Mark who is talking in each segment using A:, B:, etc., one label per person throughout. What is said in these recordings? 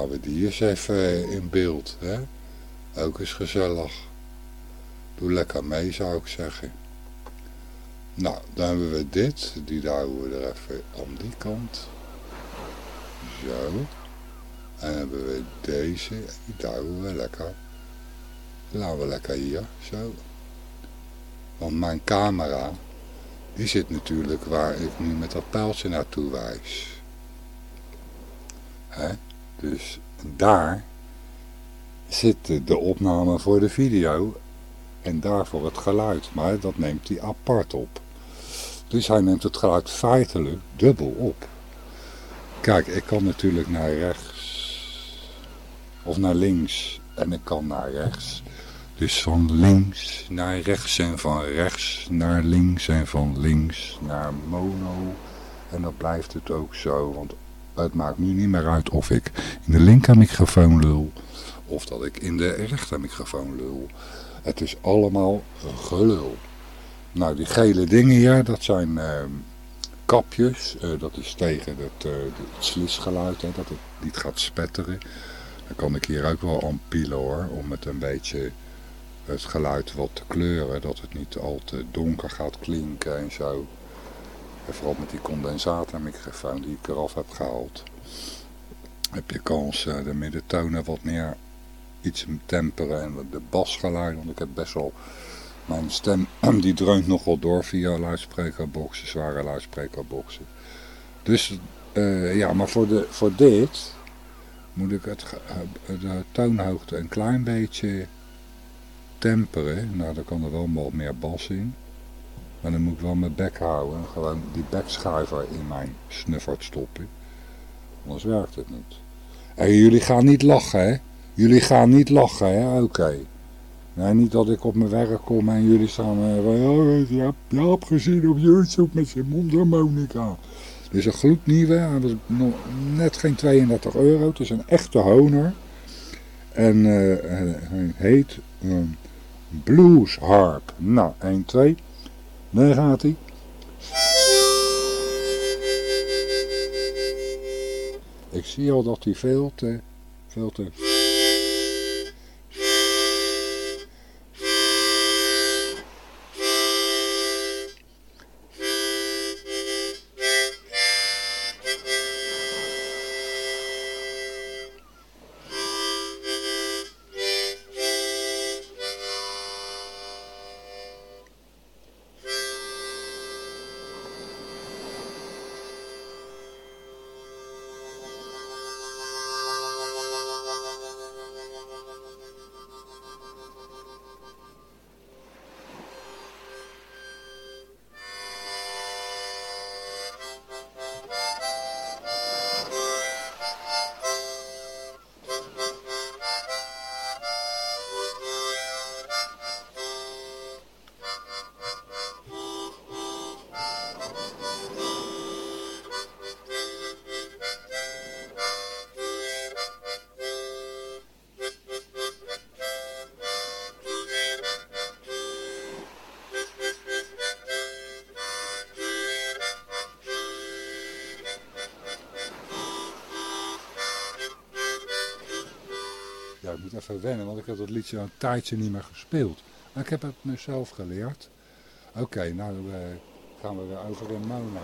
A: Laten we die eens even in beeld. Hè? Ook eens gezellig. Doe lekker mee, zou ik zeggen. Nou, dan hebben we dit. Die duwen we er even aan die kant. Zo. En hebben we deze. Die duwen we lekker. Laten we lekker hier. Zo. Want mijn camera, die zit natuurlijk waar ik nu met dat pijltje naartoe wijs. Hè? Dus daar zit de opname voor de video en daarvoor het geluid. Maar dat neemt hij apart op. Dus hij neemt het geluid feitelijk dubbel op. Kijk, ik kan natuurlijk naar rechts of naar links en ik kan naar rechts. Dus van links naar rechts en van rechts naar links en van links naar mono. En dan blijft het ook zo, want het maakt nu niet meer uit of ik in de linkermicrofoon lul of dat ik in de rechtermicrofoon lul. Het is allemaal gelul. Nou, die gele dingen hier, dat zijn uh, kapjes. Uh, dat is tegen het, uh, het slisgeluid, hè, dat het niet gaat spetteren. Dan kan ik hier ook wel aan hoor, om het een beetje het geluid wat te kleuren. Dat het niet al te donker gaat klinken en zo. Vooral met die condensatormicrofoon die ik eraf heb gehaald. Heb je kans de middentonen wat meer iets temperen en de basgeluid. Want ik heb best wel... Mijn stem die dreunt nogal door via luidsprekerboxen, zware luidsprekerboxen. Dus uh, ja, maar voor, de, voor dit moet ik het, de toonhoogte een klein beetje temperen. Nou, dan kan er wel wat meer bas in. Maar dan moet ik wel mijn bek houden en gewoon die bekschuiver in mijn snuffert stoppen. Anders werkt het niet. En jullie gaan niet lachen, hè? Jullie gaan niet lachen, hè? Oké. Niet dat ik op mijn werk kom en jullie staan... Uh, je, hebt, je hebt gezien op YouTube met zijn mondharmonica. Dit is een gloednieuwe. Hij was nog net geen 32 euro. Het is een echte honer. En uh, hij heet uh, Blues Harp. Nou, 1, 2. Daar gaat hij. Ik zie al dat hij veel te... Veel te... even wennen, want ik heb dat liedje al een tijdje niet meer gespeeld. Maar ik heb het mezelf geleerd. Oké, nou uh, gaan we weer over in mono.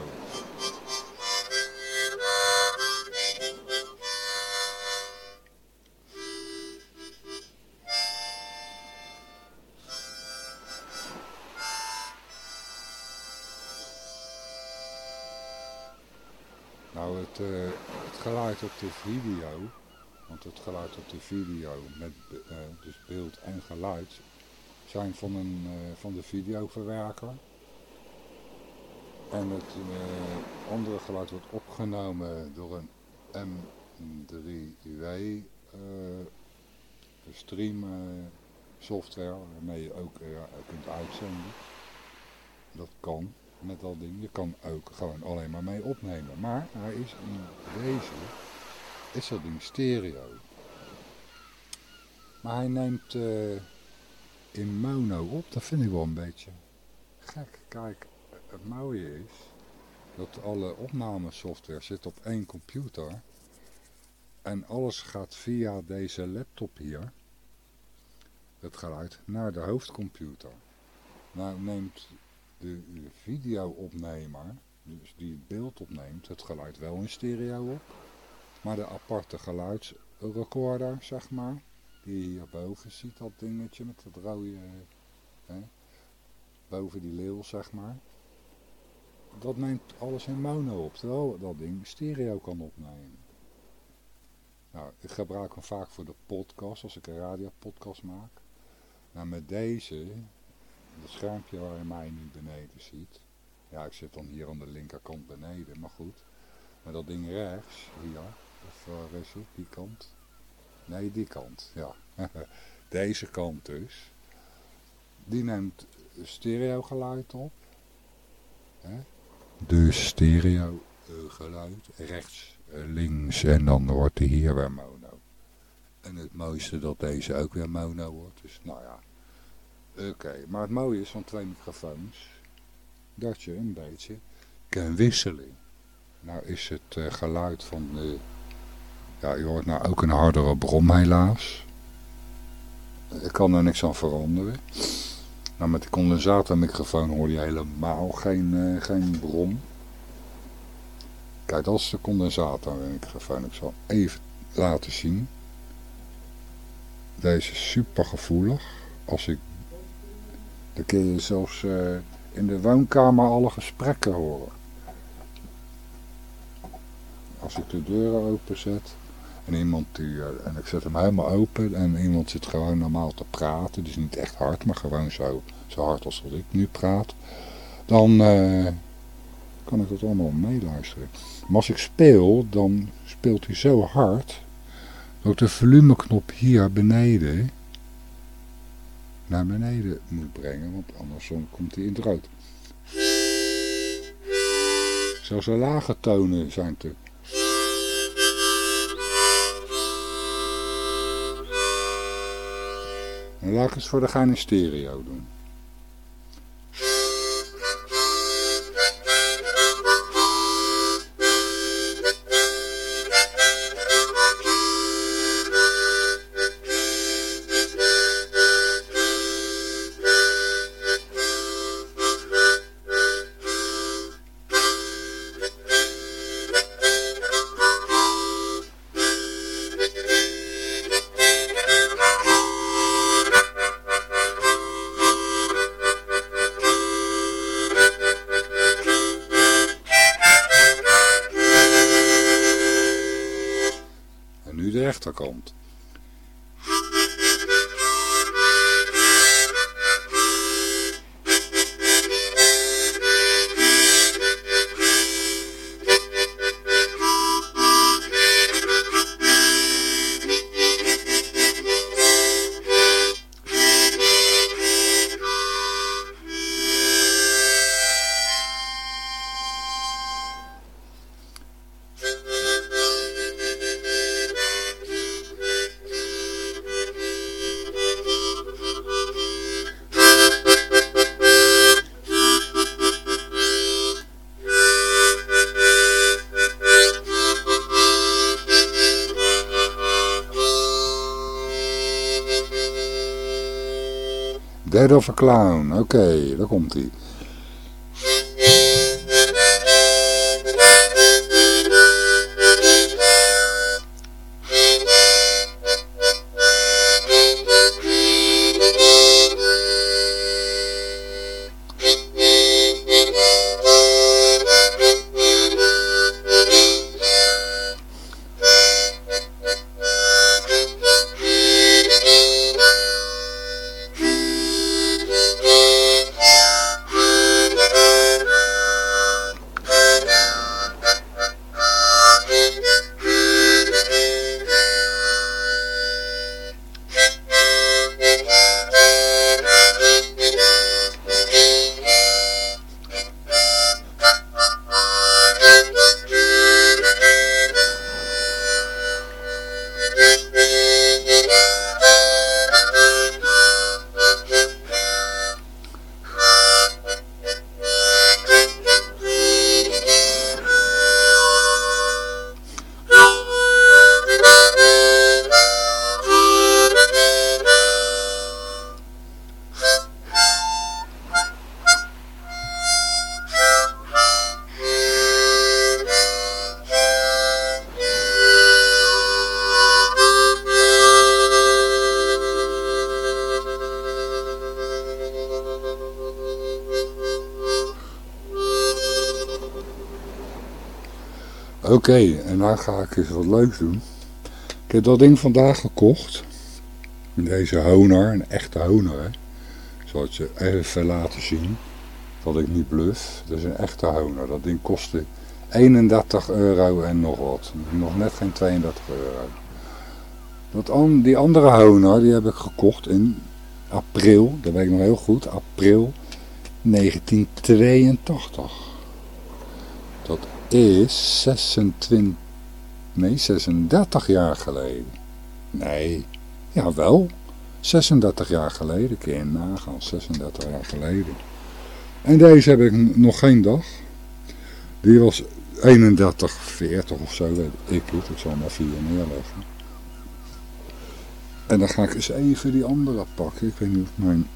A: Nou, het, uh, het geluid op de video het geluid op de video met uh, dus beeld en geluid zijn van, een, uh, van de videoverwerker. En het uh, andere geluid wordt opgenomen door een M3W stream software waarmee je ook kunt uitzenden. Dat kan met dat ding. Je kan ook gewoon alleen maar mee opnemen. Maar hij is in deze is dat ding stereo. Maar hij neemt uh, in mono op, dat vind ik wel een beetje gek. Kijk, het mooie is dat alle opnamesoftware zit op één computer. En alles gaat via deze laptop hier, het geluid, naar de hoofdcomputer. Nou neemt de videoopnemer, dus die het beeld opneemt, het geluid wel in stereo op. Maar de aparte geluidsrecorder, zeg maar, die je hierboven ziet, dat dingetje met dat rode, hè, boven die leeuw, zeg maar. Dat neemt alles in mono op, terwijl dat ding stereo kan opnemen. Nou, ik gebruik hem vaak voor de podcast, als ik een radiopodcast maak. Nou, met deze, het schermpje waar je mij nu beneden ziet. Ja, ik zit dan hier aan de linkerkant beneden, maar goed. Maar dat ding rechts, hier, of het, die kant? Nee, die kant, ja. Deze kant dus. Die neemt stereo geluid op. Hè? Dus stereo uh, geluid, rechts, uh, links en dan wordt hij hier weer mono. En het mooiste dat deze ook weer mono wordt. Dus nou ja, oké. Maar het mooie is van twee microfoons, dat je een beetje kan wisselen. Nou is het geluid van de... Ja, je hoort nou ook een hardere brom helaas. Ik kan er niks aan veranderen. Nou, met de condensatormicrofoon hoor je helemaal geen, uh, geen brom. Kijk, dat is de condensatormicrofoon. Ik zal even laten zien. Deze is super gevoelig. Als ik... Dan kun je zelfs uh, in de woonkamer alle gesprekken horen. Als ik de deuren openzet en iemand die, en ik zet hem helemaal open en iemand zit gewoon normaal te praten, dus niet echt hard, maar gewoon zo, zo hard als dat ik nu praat, dan uh, kan ik dat allemaal meeluisteren. Maar als ik speel, dan speelt hij zo hard, dat ik de volumeknop hier beneden naar beneden moet brengen, want anders komt hij in het rood. Zelfs de lage tonen zijn te En laat ik het voor de gein in stereo doen. Dead of a Clown. Oké, daar komt hij. Oké, en nou ga ik eens wat leuks doen. Ik heb dat ding vandaag gekocht. Deze Honor, een echte Honor. Hè. Ik zal het je even laten zien. Dat ik niet bluff. Dat is een echte Honor. Dat ding kostte 31 euro en nog wat. Nog net geen 32 euro. Dat die andere Honor die heb ik gekocht in april. Dat weet ik nog heel goed. April 1982. Dat is 26, nee 36 jaar geleden. Nee, jawel. 36 jaar geleden, kun je nagaan, 36 jaar geleden. En deze heb ik nog geen dag. Die was 31, 40 of zo, weet ik het. Ik zal maar vier neerleggen. En dan ga ik eens even die andere pakken. Ik weet niet of mijn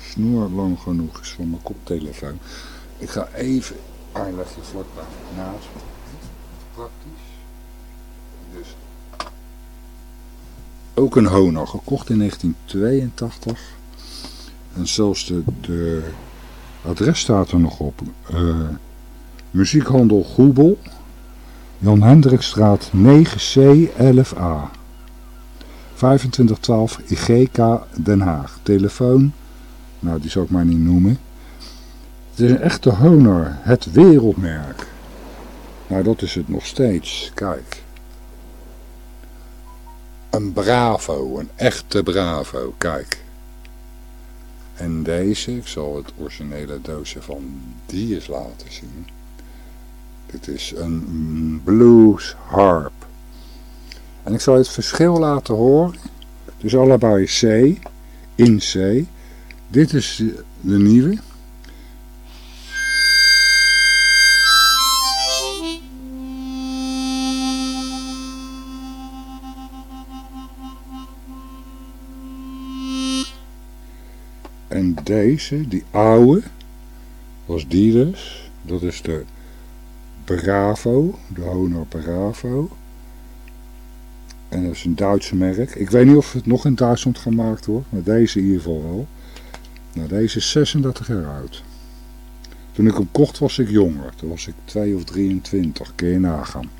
A: snoer lang genoeg is voor mijn koptelefoon. Ik ga even, leg je vlakbij naast. Praktisch. Dus ook een Honor, gekocht in 1982. En zelfs de, de adres staat er nog op. Uh, muziekhandel Goebel. Jan Hendrikstraat 9C 11A. 2512 IGK Den Haag. Telefoon nou, die zal ik maar niet noemen. Het is een echte Honor, het wereldmerk. Nou, dat is het nog steeds. Kijk. Een Bravo, een echte Bravo, kijk. En deze, ik zal het originele doosje van die eens laten zien. Dit is een Blues Harp. En ik zal het verschil laten horen. Dus allebei C, in C. Dit is de nieuwe. Deze, die oude, was die dus. Dat is de Bravo, de Honor Bravo. En dat is een Duitse merk. Ik weet niet of het nog in Duitsland gemaakt wordt, maar deze in ieder wel. Nou, deze is 36 jaar oud. Toen ik hem kocht was ik jonger. Toen was ik 2 of 23. Kun je nagaan.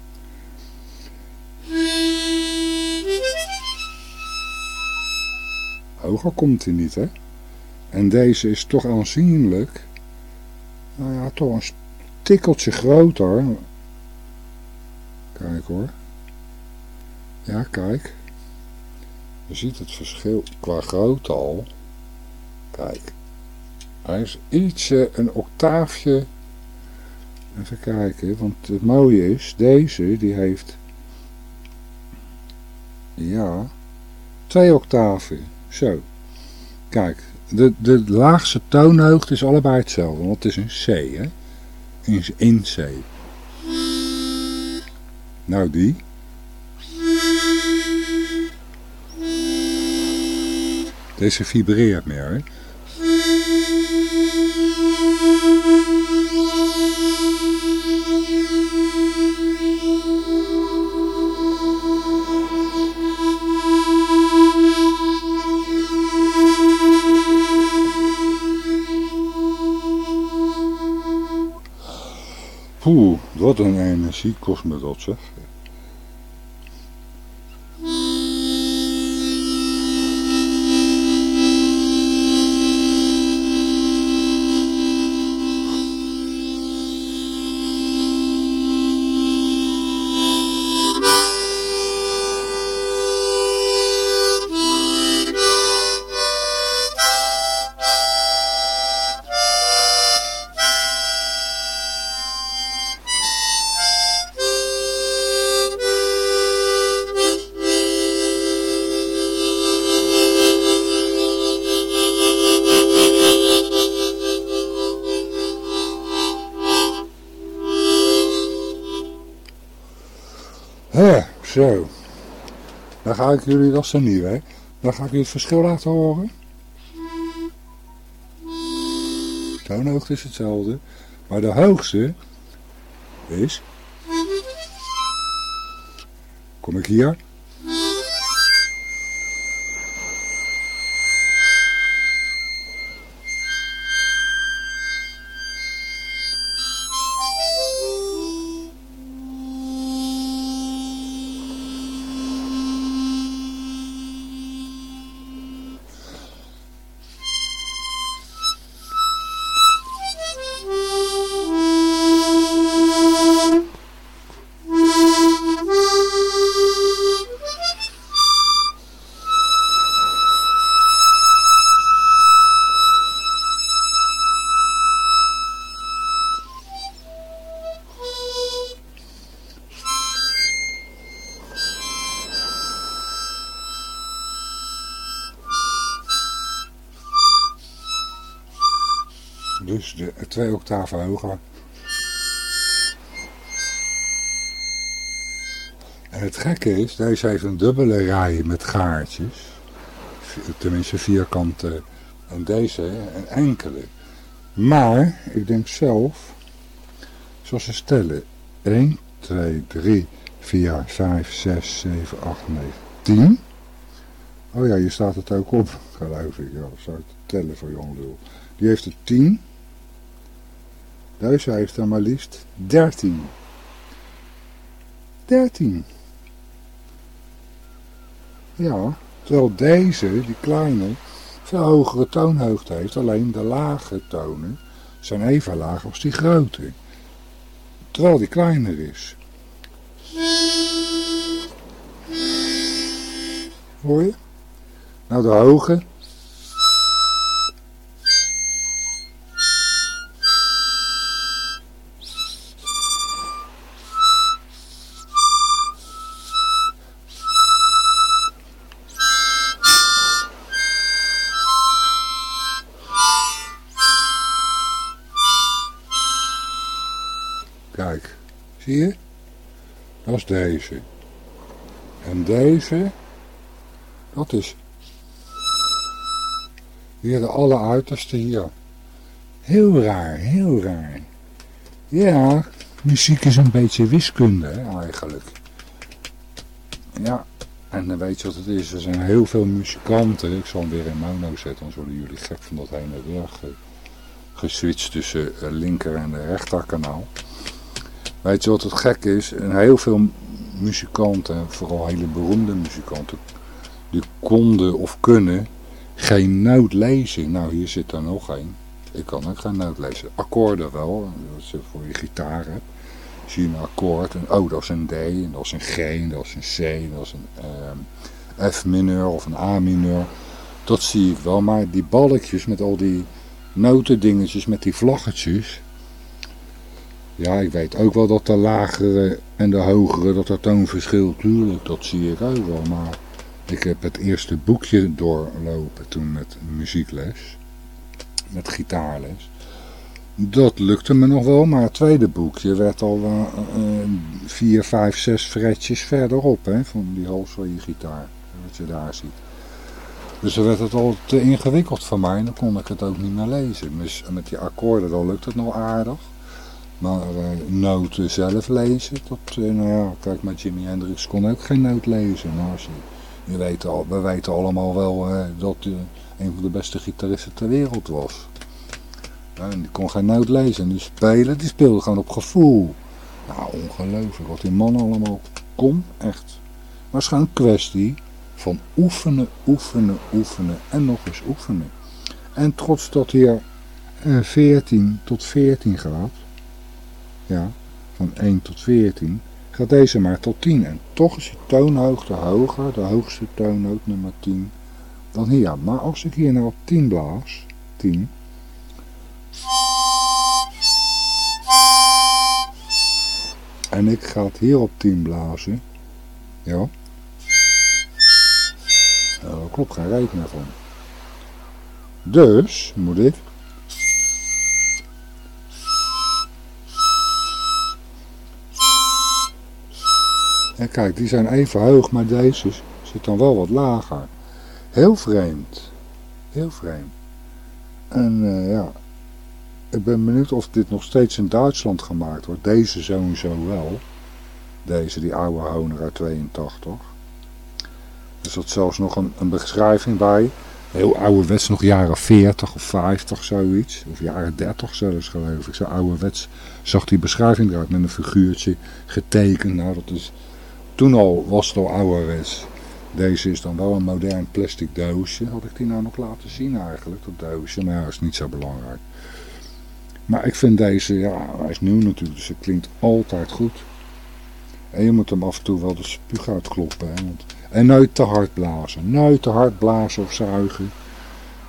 A: Hoger komt hij niet, hè? En deze is toch aanzienlijk. Nou ja, toch een tikkeltje groter. Kijk hoor. Ja, kijk. Je ziet het verschil qua grootte al. Kijk. Hij is ietsje, een octaafje. Even kijken, want het mooie is, deze die heeft, ja, twee octaven. Zo. Kijk, de, de laagste toonhoogte is allebei hetzelfde, want het is een C, hè. In, C. Nou die. Deze vibreert meer, hè. Poeh, wat een energie ga ik jullie, dat is nieuw hè. Dan ga ik jullie het verschil laten horen. Toonhoogte is hetzelfde. Maar de hoogste is... Kom ik hier. Twee octaven hoger. En het gekke is, deze heeft een dubbele rij met gaartjes. Tenminste vierkante. En deze een enkele. Maar, ik denk zelf, zoals ze stellen, 1, 2, 3, 4, 5, 6, 7, 8, 9, 10. Oh ja, hier staat het ook op, geloof ik. Ja, dat zou ik tellen voor Lul. Die heeft er 10. Deze heeft er maar liefst 13. 13. Ja, terwijl deze, die kleine, veel hogere toonhoogte heeft. Alleen de lage tonen zijn even laag als die grote. Terwijl die kleiner is. Hoor je? Nou, de hoge. Zie? Dat is deze. En deze, dat is weer de alleruiterste hier. Heel raar, heel raar. Ja, muziek is een beetje wiskunde eigenlijk. Ja, en dan weet je wat het is. Er zijn heel veel muzikanten. Ik zal hem weer in mono zetten, dan zullen jullie gek van dat heen en weer geswitcht tussen linker en rechterkanaal. Weet je wat het gek is? En heel veel muzikanten, vooral hele beroemde muzikanten, die konden of kunnen geen noot lezen. Nou, hier zit er nog een. Ik kan ook geen noot lezen. Akkoorden wel, voor je gitaar hebt. Zie je een akkoord, en oh dat is een D, en dat is een G, en dat is een C, en dat is een ehm, F mineur of een A mineur. Dat zie ik wel, maar die balkjes met al die notendingetjes, met die vlaggetjes. Ja, ik weet ook wel dat de lagere en de hogere, dat er toonverschil, tuurlijk, dat zie ik ook wel, maar ik heb het eerste boekje doorlopen toen met muziekles. Met gitaarles. Dat lukte me nog wel, maar het tweede boekje werd al uh, vier, vijf, zes fretjes verderop. Hè, van die hals van je gitaar. Wat je daar ziet. Dus dan werd het al te ingewikkeld voor mij. En dan kon ik het ook niet meer lezen. Dus met die akkoorden dan lukt het nog aardig. Maar uh, noten zelf lezen, dat, uh, nou ja, kijk, met Jimi Hendrix kon ook geen noot lezen. Nou, als je weet al, we weten allemaal wel uh, dat hij een van de beste gitaristen ter wereld was. en die kon geen noot lezen. En die spelen, die speelde gewoon op gevoel. Nou, ongelooflijk wat die man allemaal kon, echt. Maar het is gewoon kwestie van oefenen, oefenen, oefenen en nog eens oefenen. En trots dat uh, 14 tot 14 gaat, ja, van 1 tot 14, gaat deze maar tot 10. En toch is die toonhoogte hoger, de hoogste toonhoogte nummer 10, dan hier. Maar als ik hier nou op 10 blaas, 10, en ik ga het hier op 10 blazen, ja, nou, daar klopt geen rekening van. Dus moet ik En kijk, die zijn even hoog, maar deze zit dan wel wat lager. Heel vreemd. Heel vreemd. En uh, ja, ik ben benieuwd of dit nog steeds in Duitsland gemaakt wordt. Deze sowieso wel. Deze, die oude Honer uit 82. Er zat zelfs nog een, een beschrijving bij. Heel ouderwets, nog jaren 40 of 50, zoiets. Of jaren 30 zelfs, geloof ik. Zo ouderwets zag die beschrijving eruit met een figuurtje getekend. Nou, dat is toen al was het al ouderwets. Deze is dan wel een modern plastic doosje. Had ik die nou nog laten zien eigenlijk, dat doosje. Maar ja, is niet zo belangrijk. Maar ik vind deze, ja, hij is nieuw natuurlijk, dus het klinkt altijd goed. En je moet hem af en toe wel de spuug uitkloppen. Hè, want... En nooit te hard blazen. Nooit te hard blazen of zuigen.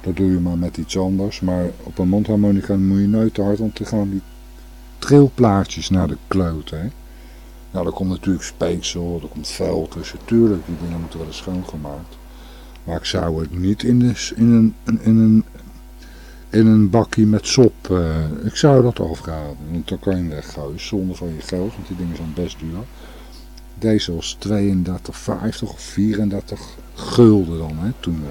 A: Dat doe je maar met iets anders. Maar op een mondharmonica moet je nooit te hard, want dan gaan die trilplaatjes naar de kloot. Hè. Nou, er komt natuurlijk speeksel, er komt vuil tussen. Tuurlijk, die dingen moeten worden schoongemaakt. Maar ik zou het niet in, in, een, in een in een bakje met sop. Uh, ik zou dat afraden, want dan kan je weggooien zonder van je geld, want die dingen zijn best duur. Deze was 32,50 of 34 gulden dan, hè, toen.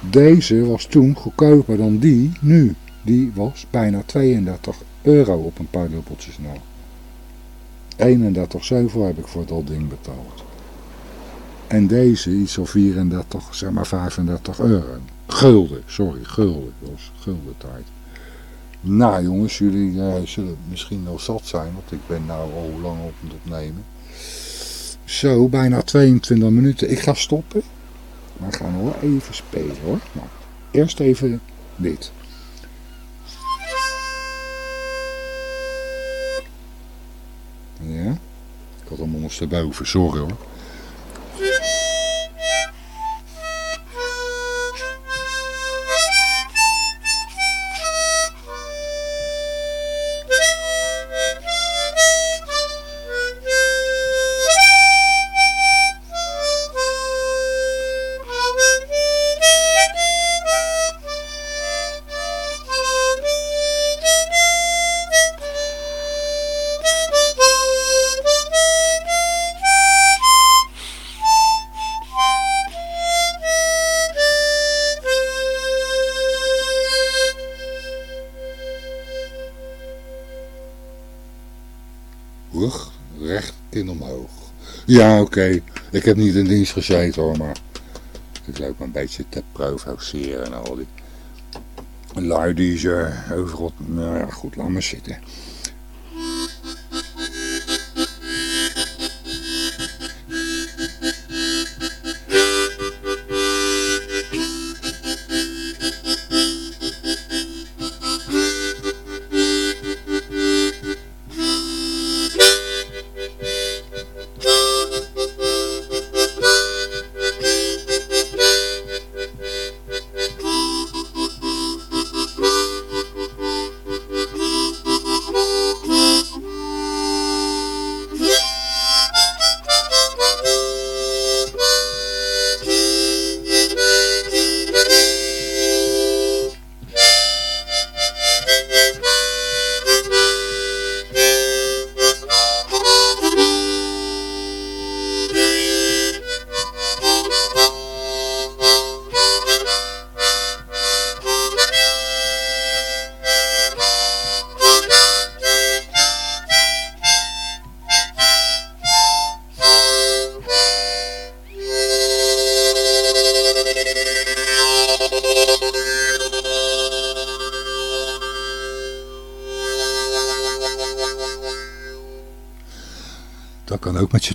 A: Deze was toen goedkoper dan die nu. Die was bijna 32 euro op een paar dubbeltjes na. 31,7 heb ik voor dat ding betaald. En deze iets of 34, zeg maar 35 euro. Gulden, sorry, gulden. Dat was gulden tijd. Nou jongens, jullie uh, zullen misschien wel zat zijn, want ik ben nou al lang op het opnemen. Zo, bijna 22 minuten. Ik ga stoppen. Maar we gaan nog even spelen hoor. Nou, eerst even dit. Ja, ik had hem ondersteboven, sorry hoor. Ja, oké. Ik heb niet in dienst gezeten hoor, maar ik loop een beetje te provoceren en al die lui die ze overal... Nou ja, goed, laat maar zitten.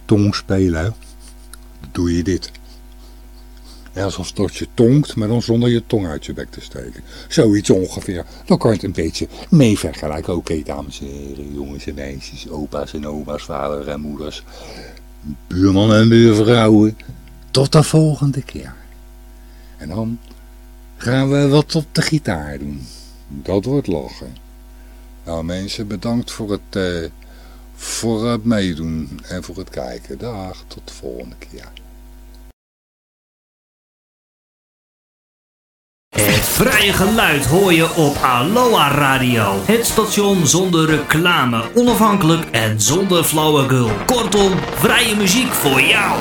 A: Tong spelen, doe je dit. Ja, alsof dat je tongt, maar dan zonder je tong uit je bek te steken. Zoiets ongeveer. Dan kan je het een beetje mee vergelijken. Oké, dames en heren, jongens en meisjes, opa's en oma's, vader en moeders, buurman en buurvrouwen. Tot de volgende keer. En dan gaan we wat op de gitaar doen. Dat wordt lachen. Nou mensen, bedankt voor het... Uh, voor het meedoen en voor het kijken. Dag, tot de volgende keer.
B: Het vrije geluid hoor je op Aloha Radio. Het station zonder reclame, onafhankelijk en zonder flauwekul. Kortom, vrije muziek voor jou.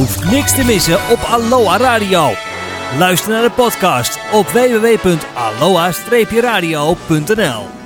B: Hoeft niks te missen op Aloha Radio. Luister naar de podcast op www.aloha-radio.nl